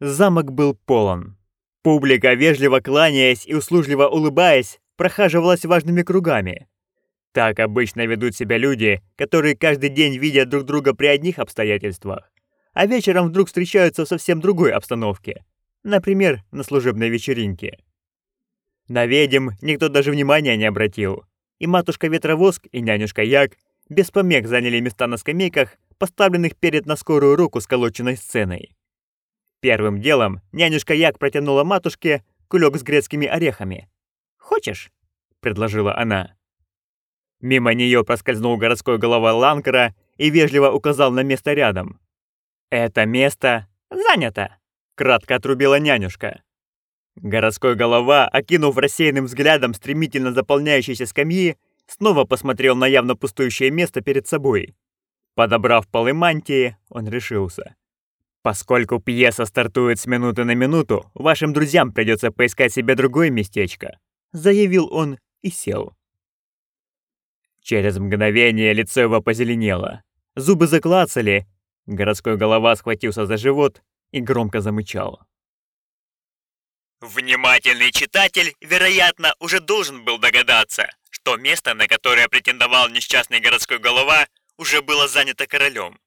Замок был полон. Публика, вежливо кланяясь и услужливо улыбаясь, прохаживалась важными кругами. Так обычно ведут себя люди, которые каждый день видят друг друга при одних обстоятельствах, а вечером вдруг встречаются в совсем другой обстановке, например, на служебной вечеринке. На ведьм никто даже внимания не обратил, и матушка Ветровоск и нянюшка Як без помех заняли места на скамейках, поставленных перед на скорую руку сколоченной сценой. Первым делом нянюшка Як протянула матушке кулек с грецкими орехами. «Хочешь?» — предложила она. Мимо нее проскользнул городской голова Ланкера и вежливо указал на место рядом. «Это место занято!» — кратко отрубила нянюшка. Городской голова, окинув рассеянным взглядом стремительно заполняющиеся скамьи, снова посмотрел на явно пустующее место перед собой. Подобрав полы мантии, он решился. Поскольку пьеса стартует с минуты на минуту, вашим друзьям придется поискать себе другое местечко, заявил он и сел. Через мгновение лицо его позеленело. Зубы заклацали. Городской голова схватился за живот и громко замычал. Внимательный читатель, вероятно, уже должен был догадаться, что место, на которое претендовал несчастный городской голова, уже было занято королем.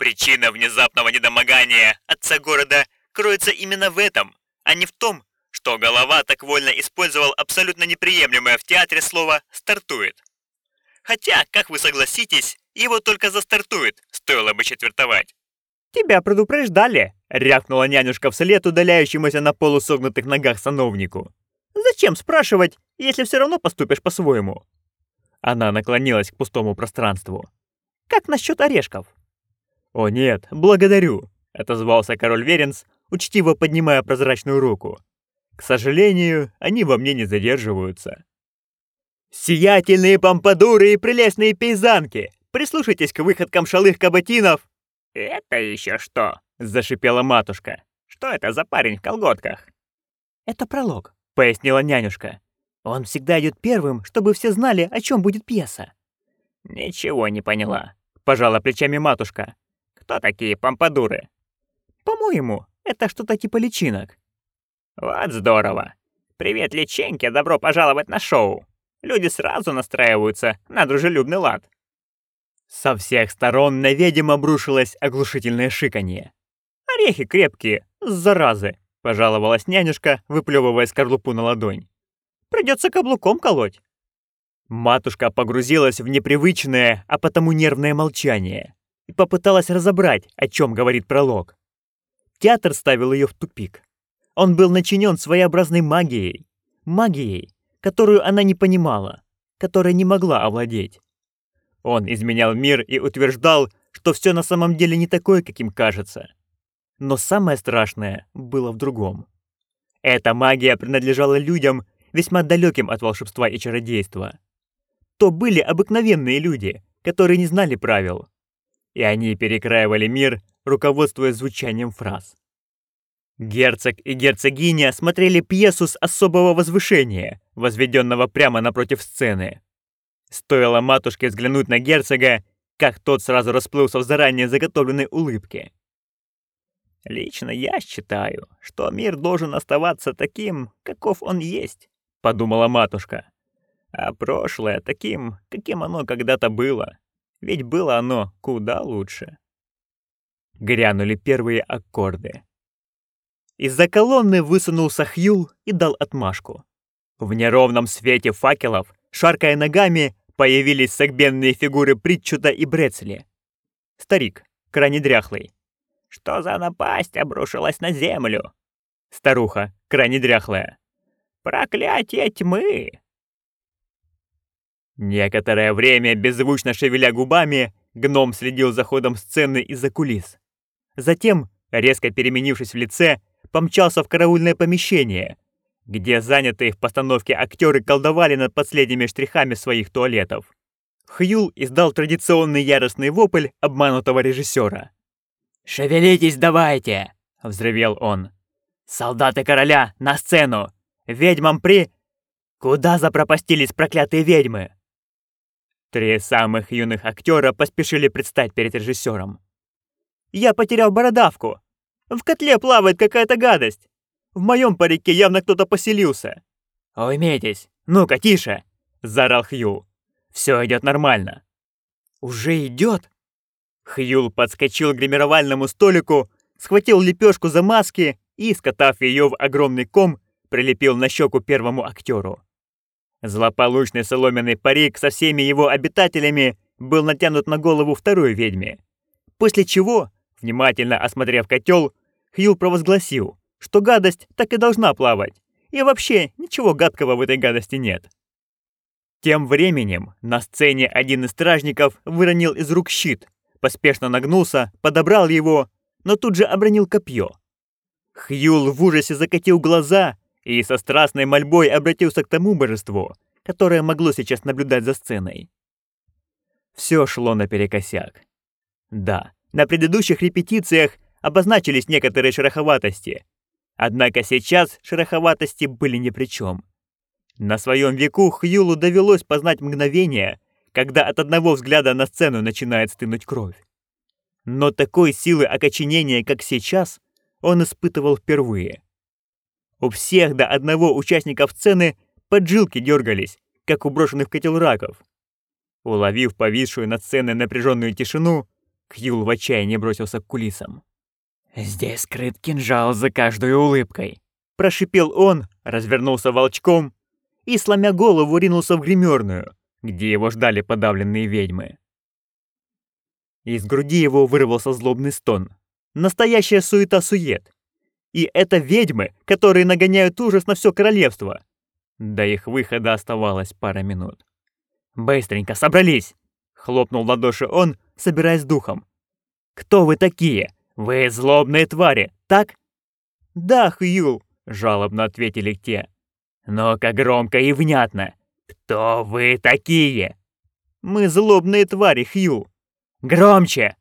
Причина внезапного недомогания отца города кроется именно в этом, а не в том, что голова так вольно использовал абсолютно неприемлемое в театре слово «стартует». Хотя, как вы согласитесь, его только застартует, стоило бы четвертовать. «Тебя предупреждали!» — рявкнула нянюшка вслед удаляющемуся на полусогнутых ногах сановнику. «Зачем спрашивать, если все равно поступишь по-своему?» Она наклонилась к пустому пространству. «Как насчет орешков?» «О нет, благодарю», — отозвался король Веренс, учтиво поднимая прозрачную руку. «К сожалению, они во мне не задерживаются». «Сиятельные помпадуры и прелестные пейзанки! Прислушайтесь к выходкам шалых кабатинов!» «Это еще что?» — зашипела матушка. «Что это за парень в колготках?» «Это пролог», — пояснила нянюшка. «Он всегда идет первым, чтобы все знали, о чем будет пьеса». «Ничего не поняла», — пожала плечами матушка. Кто такие помпадуры? По-моему, это что-то типа личинок. Вот здорово. Привет, личинки, добро пожаловать на шоу. Люди сразу настраиваются на дружелюбный лад. Со всех сторон на ведьм обрушилось оглушительное шиканье. «Орехи крепкие, заразы!» — пожаловалась нянюшка, выплевывая скорлупу на ладонь. «Придется каблуком колоть». Матушка погрузилась в непривычное, а потому нервное молчание и попыталась разобрать, о чем говорит пролог. Театр ставил ее в тупик. Он был начинен своеобразной магией. Магией, которую она не понимала, которой не могла овладеть. Он изменял мир и утверждал, что все на самом деле не такое, каким кажется. Но самое страшное было в другом. Эта магия принадлежала людям, весьма далеким от волшебства и чародейства. То были обыкновенные люди, которые не знали правил, и они перекраивали мир, руководствуясь звучанием фраз. Герцог и герцогиня смотрели пьесу с особого возвышения, возведенного прямо напротив сцены. Стоило матушке взглянуть на герцога, как тот сразу расплылся в заранее заготовленной улыбке. «Лично я считаю, что мир должен оставаться таким, каков он есть», — подумала матушка. «А прошлое таким, каким оно когда-то было ведь было оно куда лучше. Грянули первые аккорды. Из-за колонны высунулся Хью и дал отмашку. В неровном свете факелов, шаркая ногами, появились согбенные фигуры Притчута и Брецли. Старик, крайне дряхлый. «Что за напасть обрушилась на землю?» Старуха, крайне дряхлая. «Проклятие тьмы! Некоторое время, беззвучно шевеля губами, гном следил за ходом сцены из-за кулис. Затем, резко переменившись в лице, помчался в караульное помещение, где занятые в постановке актеры колдовали над последними штрихами своих туалетов. Хью издал традиционный яростный вопль обманутого режиссера. «Шевелитесь давайте!» — взревел он. «Солдаты короля, на сцену! Ведьмам при...» «Куда запропастились проклятые ведьмы?» Три самых юных актера поспешили предстать перед режиссером. «Я потерял бородавку!» В котле плавает какая-то гадость. В моем парике явно кто-то поселился. Уймитесь. Ну-ка, тише, заорал Хью. Все идет нормально. Уже идет? Хьюл подскочил к гримировальному столику, схватил лепешку за маски и, скотав ее в огромный ком, прилепил на щеку первому актеру. Злополучный соломенный парик со всеми его обитателями был натянут на голову второй ведьме. После чего, внимательно осмотрев котел, Хью провозгласил, что гадость так и должна плавать, и вообще ничего гадкого в этой гадости нет. Тем временем на сцене один из стражников выронил из рук щит, поспешно нагнулся, подобрал его, но тут же обронил копье. Хьюл в ужасе закатил глаза и со страстной мольбой обратился к тому божеству, которое могло сейчас наблюдать за сценой. Все шло наперекосяк. Да, на предыдущих репетициях обозначились некоторые шероховатости, однако сейчас шероховатости были ни при чем. На своем веку Хьюлу довелось познать мгновение, когда от одного взгляда на сцену начинает стынуть кровь. Но такой силы окоченения, как сейчас, он испытывал впервые. У всех до одного участников сцены поджилки дергались, как у брошенных в котел раков. Уловив повисшую над сценой напряженную тишину, Кьюл в отчаянии бросился к кулисам. «Здесь скрыт кинжал за каждой улыбкой», — прошипел он, развернулся волчком и, сломя голову, ринулся в гримерную, где его ждали подавленные ведьмы. Из груди его вырвался злобный стон. Настоящая суета-сует. И это ведьмы, которые нагоняют ужас на все королевство. До их выхода оставалось пара минут. «Быстренько собрались!» — хлопнул в ладоши он, собираясь духом. «Кто вы такие? Вы злобные твари, так?» «Да, Хью», — жалобно ответили те. «Но-ка громко и внятно. Кто вы такие?» «Мы злобные твари, Хью». «Громче!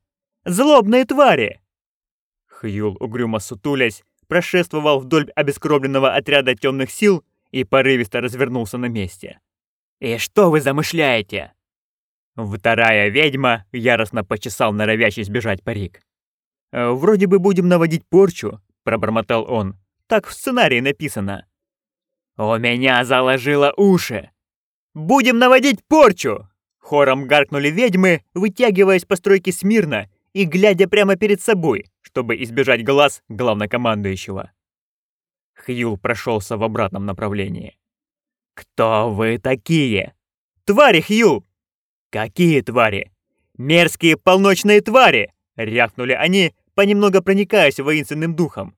Злобные твари!» Хьюл, угрюмо сутулясь, прошествовал вдоль обескровленного отряда темных сил и порывисто развернулся на месте. «И что вы замышляете?» Вторая ведьма яростно почесал норовящий сбежать парик. «Э, «Вроде бы будем наводить порчу», — пробормотал он. «Так в сценарии написано». «У меня заложило уши!» «Будем наводить порчу!» Хором гаркнули ведьмы, вытягиваясь по стройке смирно и глядя прямо перед собой, чтобы избежать глаз главнокомандующего. Хьюл прошелся в обратном направлении. «Кто вы такие?» «Твари, Хью!» «Какие твари?» «Мерзкие полночные твари!» — рявкнули они, понемногу проникаясь воинственным духом.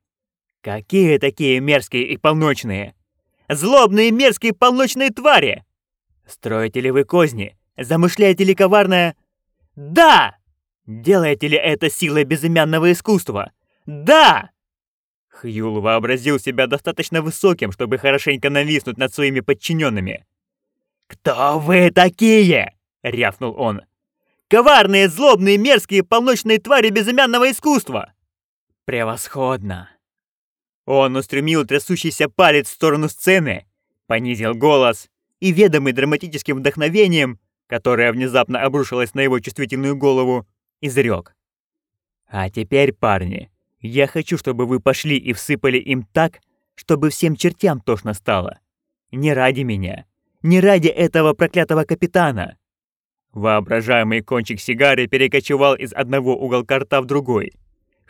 «Какие такие мерзкие и полночные?» «Злобные мерзкие полночные твари!» «Строите ли вы козни? Замышляете ли коварное?» «Да!» «Делаете ли это силой безымянного искусства?» «Да!» Хьюл вообразил себя достаточно высоким, чтобы хорошенько нависнуть над своими подчиненными. «Кто вы такие?» — рявкнул он. «Коварные, злобные, мерзкие, полночные твари безымянного искусства!» «Превосходно!» Он устремил трясущийся палец в сторону сцены, понизил голос и, ведомый драматическим вдохновением, которое внезапно обрушилось на его чувствительную голову, изрек. «А теперь, парни, я хочу, чтобы вы пошли и всыпали им так, чтобы всем чертям тошно стало. Не ради меня, не ради этого проклятого капитана». Воображаемый кончик сигары перекочевал из одного уголка рта в другой.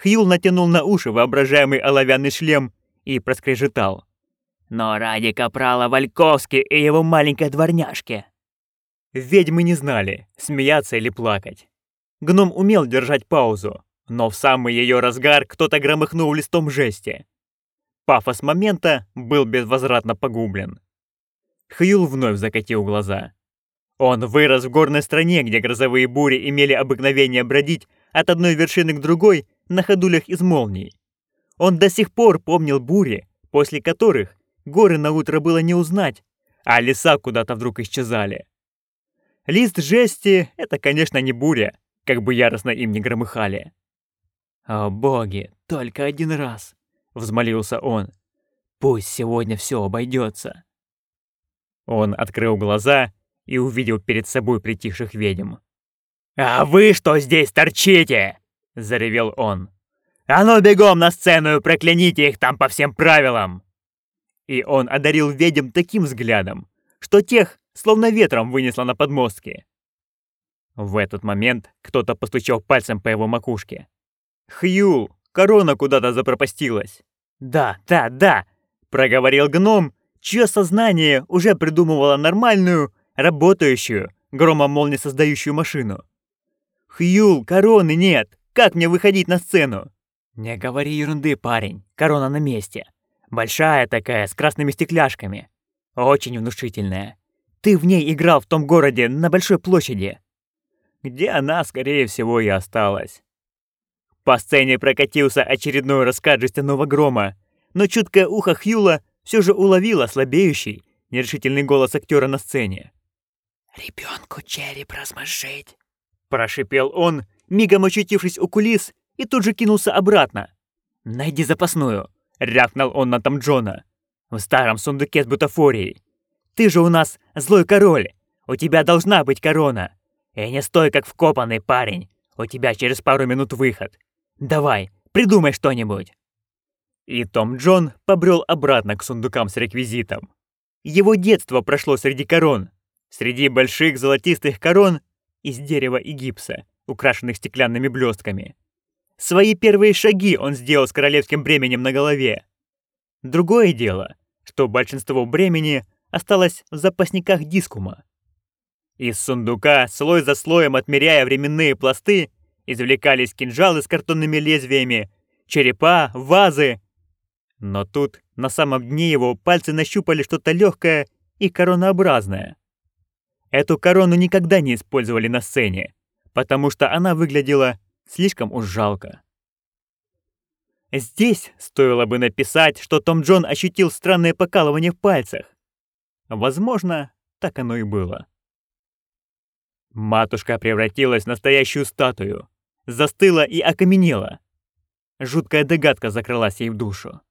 Хьюл натянул на уши воображаемый оловянный шлем и проскрежетал. «Но ради капрала Вальковски и его маленькой дворняжки!» Ведьмы не знали, смеяться или плакать. Гном умел держать паузу, но в самый ее разгар кто-то громыхнул листом жести. Пафос момента был безвозвратно погублен. Хьюл вновь закатил глаза. Он вырос в горной стране, где грозовые бури имели обыкновение бродить от одной вершины к другой на ходулях из молний. Он до сих пор помнил бури, после которых горы на утро было не узнать, а леса куда-то вдруг исчезали. Лист жести — это, конечно, не буря, как бы яростно им не громыхали. «О боги, только один раз!» — взмолился он. «Пусть сегодня все обойдется!» Он открыл глаза и увидел перед собой притихших ведьм. «А вы что здесь торчите?» — заревел он. «А ну бегом на сцену и прокляните их там по всем правилам!» И он одарил ведьм таким взглядом, что тех словно ветром вынесло на подмостки. В этот момент кто-то постучал пальцем по его макушке. «Хью, корона куда-то запропастилась!» «Да, да, да!» — проговорил гном, чье сознание уже придумывало нормальную, работающую, громом создающую машину. «Хьюл, короны нет! Как мне выходить на сцену?» «Не говори ерунды, парень, корона на месте. Большая такая, с красными стекляшками. Очень внушительная. Ты в ней играл в том городе, на большой площади. Где она, скорее всего, и осталась. По сцене прокатился очередной раскат жестяного грома, но чуткое ухо Хьюла все же уловило слабеющий, нерешительный голос актера на сцене. «Ребенку череп размозжить!» Прошипел он, мигом очутившись у кулис, и тут же кинулся обратно. «Найди запасную!» — рявкнул он на Том Джона. «В старом сундуке с бутафорией. Ты же у нас злой король. У тебя должна быть корона. И не стой как вкопанный парень. У тебя через пару минут выход. Давай, придумай что-нибудь. И Том Джон побрел обратно к сундукам с реквизитом. Его детство прошло среди корон. Среди больших золотистых корон из дерева и гипса, украшенных стеклянными блестками. Свои первые шаги он сделал с королевским бременем на голове. Другое дело, что большинство бремени осталось в запасниках дискума. Из сундука, слой за слоем отмеряя временные пласты, извлекались кинжалы с картонными лезвиями, черепа, вазы. Но тут, на самом дне его, пальцы нащупали что-то легкое и коронообразное. Эту корону никогда не использовали на сцене, потому что она выглядела слишком уж жалко. Здесь стоило бы написать, что Том Джон ощутил странное покалывание в пальцах. Возможно, так оно и было. Матушка превратилась в настоящую статую, застыла и окаменела. Жуткая догадка закрылась ей в душу.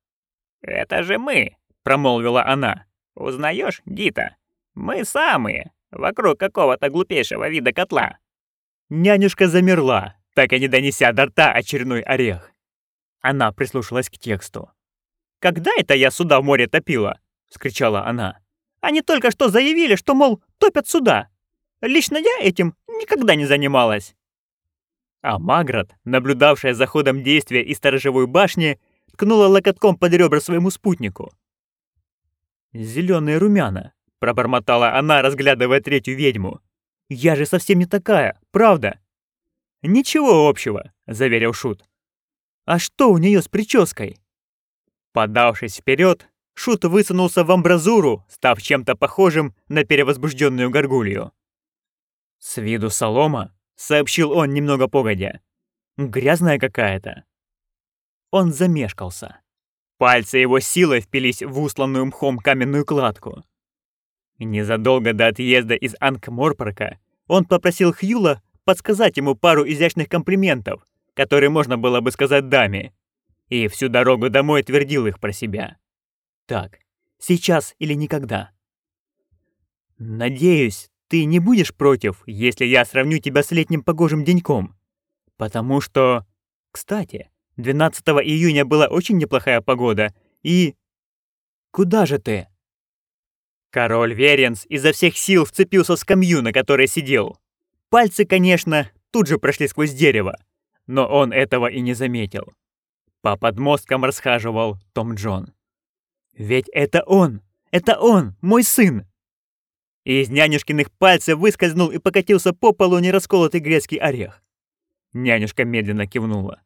«Это же мы!» — промолвила она. «Узнаешь, Гита? Мы самые, вокруг какого-то глупейшего вида котла». Нянюшка замерла, так и не донеся до рта очередной орех. Она прислушалась к тексту. «Когда это я сюда в море топила?» — вскричала она. Они только что заявили, что, мол, топят суда. Лично я этим никогда не занималась. А Маград, наблюдавшая за ходом действия из сторожевой башни, ткнула локотком под ребра своему спутнику. «Зелёные румяна», — пробормотала она, разглядывая третью ведьму. «Я же совсем не такая, правда?» «Ничего общего», — заверил Шут. «А что у нее с прической?» Подавшись вперед, Шут высунулся в амбразуру, став чем-то похожим на перевозбужденную горгулью. «С виду солома», — сообщил он немного погодя. «Грязная какая-то». Он замешкался. Пальцы его силой впились в усланную мхом каменную кладку. Незадолго до отъезда из Анкморпорка он попросил Хьюла подсказать ему пару изящных комплиментов, которые можно было бы сказать даме, и всю дорогу домой твердил их про себя. Так, сейчас или никогда. Надеюсь, ты не будешь против, если я сравню тебя с летним погожим деньком. Потому что... Кстати, 12 июня была очень неплохая погода, и... Куда же ты? Король Веренс изо всех сил вцепился в скамью, на которой сидел. Пальцы, конечно, тут же прошли сквозь дерево, но он этого и не заметил. По подмосткам расхаживал Том Джон. Ведь это он! Это он, мой сын! Из нянюшкиных пальцев выскользнул и покатился по полу нерасколотый грецкий орех. Нянюшка медленно кивнула.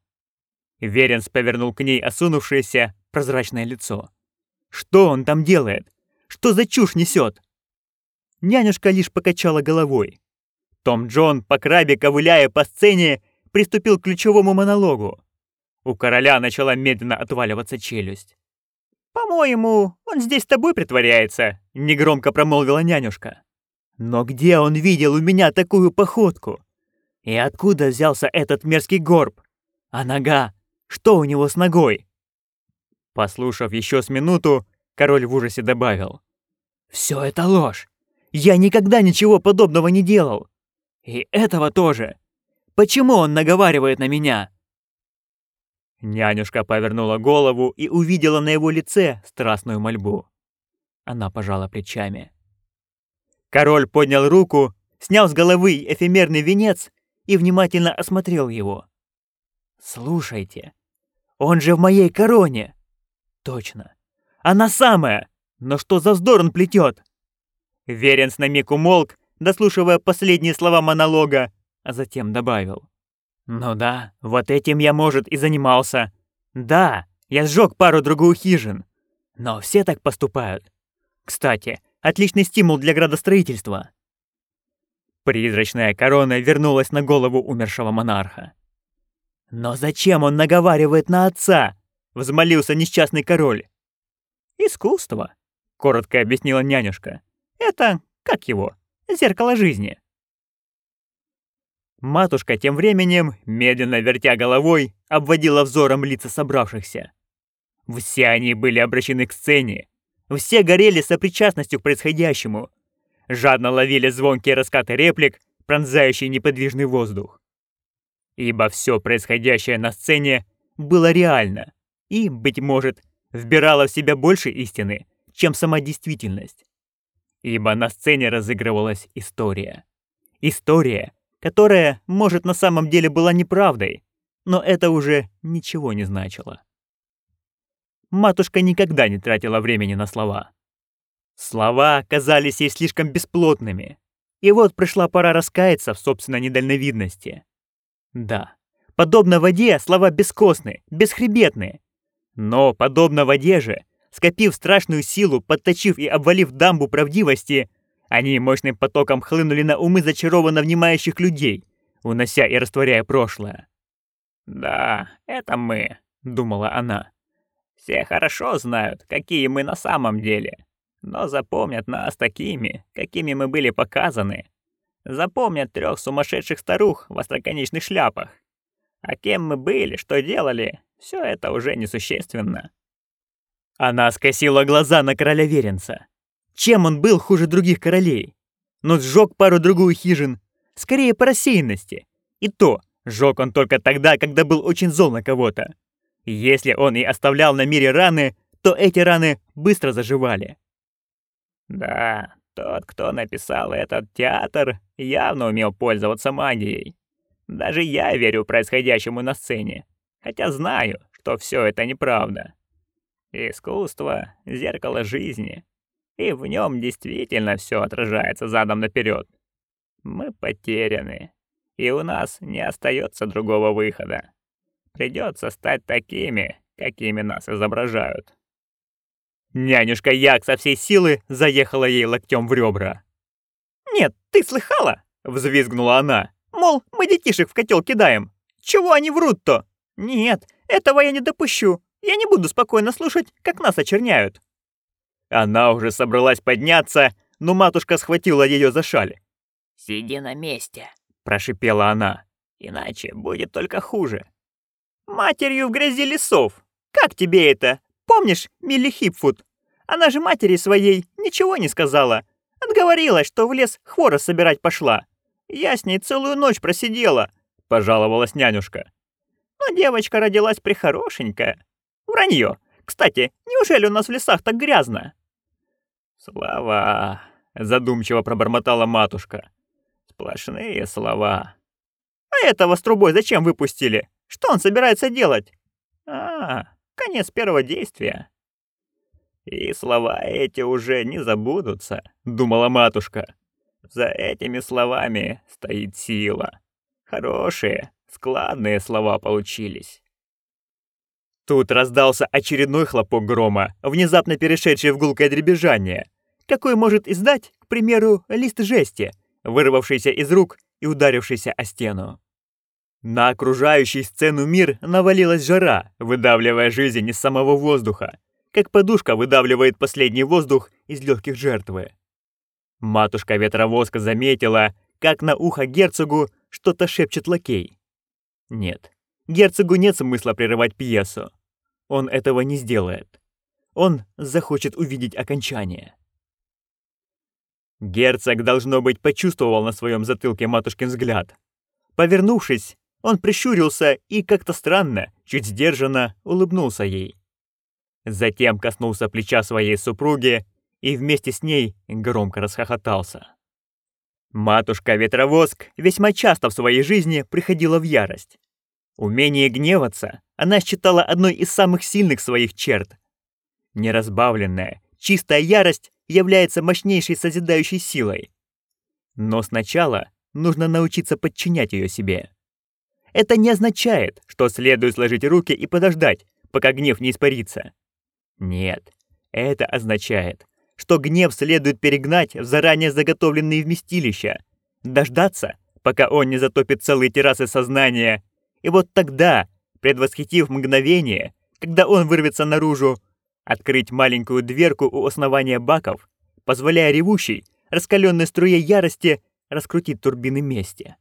Веренс повернул к ней осунувшееся прозрачное лицо. Что он там делает? Что за чушь несет? Нянюшка лишь покачала головой. Том Джон, по крабе ковыляя по сцене, приступил к ключевому монологу. У короля начала медленно отваливаться челюсть. «По-моему, он здесь с тобой притворяется», — негромко промолвила нянюшка. «Но где он видел у меня такую походку? И откуда взялся этот мерзкий горб? А нога? Что у него с ногой?» Послушав еще с минуту, король в ужасе добавил. «Все это ложь! Я никогда ничего подобного не делал! И этого тоже! Почему он наговаривает на меня?» Нянюшка повернула голову и увидела на его лице страстную мольбу. Она пожала плечами. Король поднял руку, снял с головы эфемерный венец и внимательно осмотрел его. «Слушайте, он же в моей короне!» «Точно! Она самая! Но что за вздор он плетет?» Веренс на миг умолк, дослушивая последние слова монолога, а затем добавил. «Ну да, вот этим я, может, и занимался. Да, я сжег пару-другую хижин. Но все так поступают. Кстати, отличный стимул для градостроительства». Призрачная корона вернулась на голову умершего монарха. «Но зачем он наговаривает на отца?» — взмолился несчастный король. «Искусство», — коротко объяснила нянюшка. «Это, как его, зеркало жизни». Матушка тем временем, медленно вертя головой, обводила взором лица собравшихся. Все они были обращены к сцене. Все горели сопричастностью к происходящему. Жадно ловили звонкие раскаты реплик, пронзающие неподвижный воздух. Ибо все происходящее на сцене было реально и, быть может, вбирало в себя больше истины, чем сама действительность. Ибо на сцене разыгрывалась история. История, которая, может, на самом деле была неправдой, но это уже ничего не значило. Матушка никогда не тратила времени на слова. Слова казались ей слишком бесплотными, и вот пришла пора раскаяться в собственной недальновидности. Да, подобно воде слова бескостны, бесхребетны. Но, подобно воде же, скопив страшную силу, подточив и обвалив дамбу правдивости, они мощным потоком хлынули на умы зачарованно внимающих людей, унося и растворяя прошлое. «Да, это мы», — думала она. «Все хорошо знают, какие мы на самом деле, но запомнят нас такими, какими мы были показаны. Запомнят трех сумасшедших старух в остроконечных шляпах. А кем мы были, что делали, все это уже несущественно». Она скосила глаза на короля Веренца. Чем он был хуже других королей? Но сжег пару-другую хижин. Скорее по рассеянности. И то, сжег он только тогда, когда был очень зол на кого-то. Если он и оставлял на мире раны, то эти раны быстро заживали. Да, тот, кто написал этот театр, явно умел пользоваться магией. Даже я верю происходящему на сцене, хотя знаю, что все это неправда. Искусство — зеркало жизни, и в нем действительно все отражается задом наперед. Мы потеряны, и у нас не остается другого выхода. Придется стать такими, какими нас изображают. Нянюшка Як со всей силы заехала ей локтем в ребра. «Нет, ты слыхала?» — взвизгнула она. «Мол, мы детишек в котел кидаем. Чего они врут-то? Нет, этого я не допущу. Я не буду спокойно слушать, как нас очерняют». Она уже собралась подняться, но матушка схватила ее за шаль. «Сиди на месте», — прошипела она. «Иначе будет только хуже». «Матерью в грязи лесов! Как тебе это? Помнишь Милли Хипфуд? Она же матери своей ничего не сказала. Отговорилась, что в лес хворост собирать пошла. Я с ней целую ночь просидела», — пожаловалась нянюшка. «Но девочка родилась прихорошенькая. Вранье. Кстати, неужели у нас в лесах так грязно?» «Слова», — задумчиво пробормотала матушка. «Сплошные слова». «А этого с трубой зачем выпустили? Что он собирается делать?» «А, конец первого действия». «И слова эти уже не забудутся», — думала матушка. «За этими словами стоит сила. Хорошие, складные слова получились». Тут раздался очередной хлопок грома, внезапно перешедший в гулкое дребезжание какой может издать, к примеру, лист жести, вырвавшийся из рук и ударившийся о стену. На окружающий сцену мир навалилась жара, выдавливая жизнь из самого воздуха, как подушка выдавливает последний воздух из легких жертвы. Матушка Ветровозка заметила, как на ухо герцогу что-то шепчет лакей. Нет, герцогу нет смысла прерывать пьесу. Он этого не сделает. Он захочет увидеть окончание. Герцог, должно быть, почувствовал на своем затылке матушкин взгляд. Повернувшись, Он прищурился и как-то странно, чуть сдержанно улыбнулся ей. Затем коснулся плеча своей супруги и вместе с ней громко расхохотался. Матушка Ветровоск весьма часто в своей жизни приходила в ярость. Умение гневаться она считала одной из самых сильных своих черт. Неразбавленная, чистая ярость является мощнейшей созидающей силой. Но сначала нужно научиться подчинять ее себе. Это не означает, что следует сложить руки и подождать, пока гнев не испарится. Нет, это означает, что гнев следует перегнать в заранее заготовленные вместилища, дождаться, пока он не затопит целые террасы сознания, и вот тогда, предвосхитив мгновение, когда он вырвется наружу, открыть маленькую дверку у основания баков, позволяя ревущей, раскаленной струе ярости раскрутить турбины мести.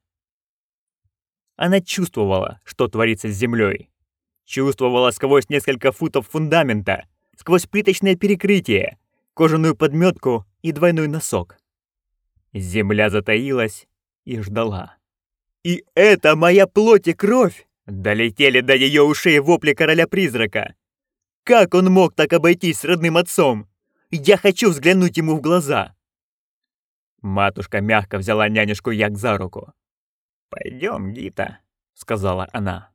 Она чувствовала, что творится с землей. Чувствовала сквозь несколько футов фундамента, сквозь плиточное перекрытие, кожаную подметку и двойной носок. Земля затаилась и ждала. «И это моя плоть и кровь!» Долетели до ее ушей вопли короля-призрака. Как он мог так обойтись с родным отцом? Я хочу взглянуть ему в глаза. Матушка мягко взяла нянюшку Як за руку. «Пойдем, Гита», — сказала она.